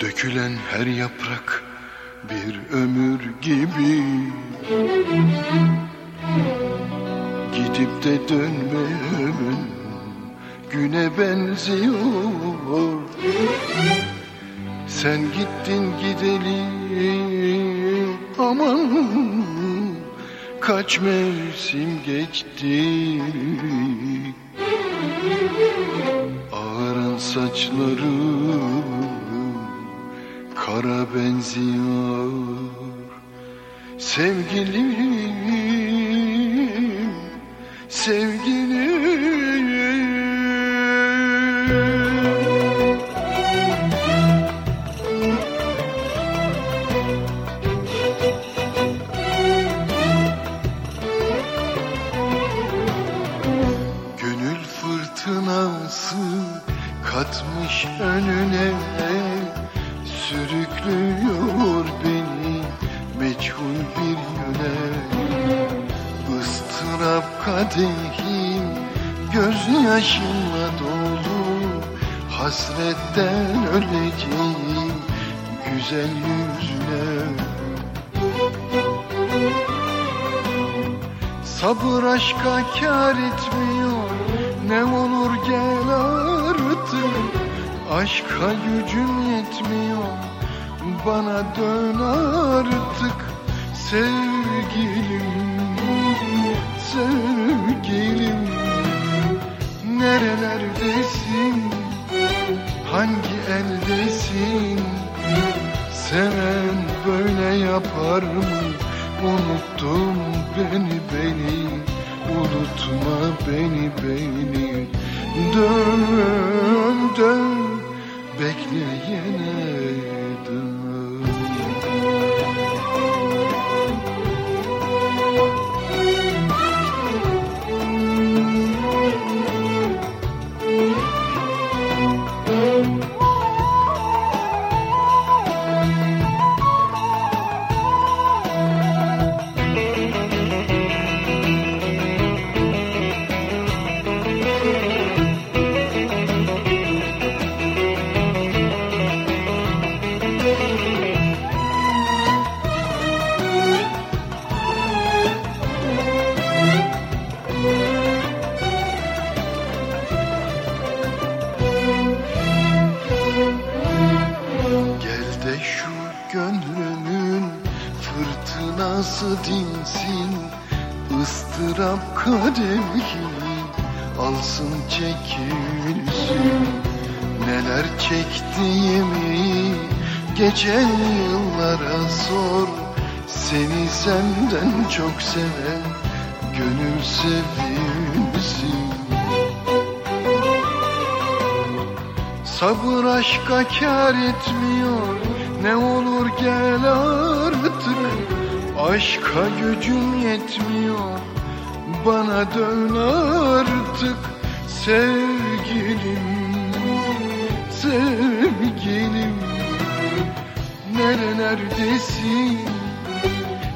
Dökülen her yaprak bir ömür gibi. Gidip de dönmeyen güne benziyor. Sen gittin gideli aman Kaç mevsim geçti. Ağaran saçları kara benziyor. Sevgilim, sevgilim katmış önüne Sürüklüyor beni meçhul bir yöne. Istırap kadehim gözyaşımla dolu Hasretten öleceğim güzel yüzüne. Sabır aşka kar etmiyor Ne olur gel artık Aşka gücüm yetmiyor Bana dön artık Sevgilim Sevgilim. Nerelerdesin Hangi eldesin? Seven böyle yapar mı? Unuttum beni beni. Unutma beni beni. Dön dön Bekleyene fırtınası dinsin? Istırap kadehi alsın çekilsin. Neler çektiğimi geçen yıllara sor. Seni senden çok seven gönül sevilsin Sabır aşka kar etmiyor. Ne olur gel artık Aşka gücüm yetmiyor. Bana dön artık Sevgilim Sevgilim. Nerelerdesin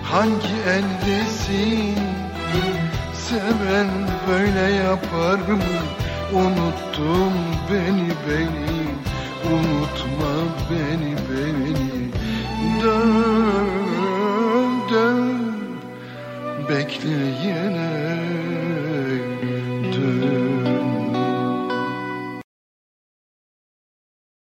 Hangi eldesin? Seven böyle yapar mı? Unuttum beni beni. Unutma beni beni. Dön dön Bekleyene